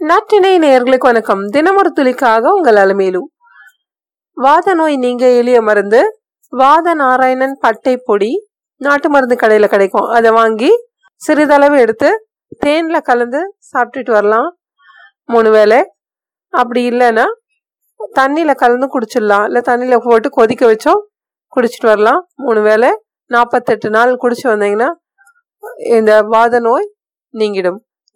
நாட்டினை நேர்களுக்கு வணக்கம். தினமொரு துளிக்காக உங்கள் அலமேலு வாத நோய் நீங்க எளிய மருந்து. வாத நாராயணன் பட்டை பொடி. நாட்டு மருந்து கடையில் கிடைக்கும். அதை வாங்கி சிறிதளவு எடுத்து தேனில் கலந்து சாப்பிட்டுட்டு வரலாம். மூணு வேளை. அப்படி இல்லைன்னா தண்ணியில் கலந்து குடிச்சிடலாம். இல்லை தண்ணியில் போட்டு கொதிக்க வச்சோம் குடிச்சிட்டு வரலாம். மூணு வேளை. நாற்பத்தெட்டு நாள் குடிச்சு வந்தீங்கன்னா இந்த வாத நோய் நீங்கிடும்.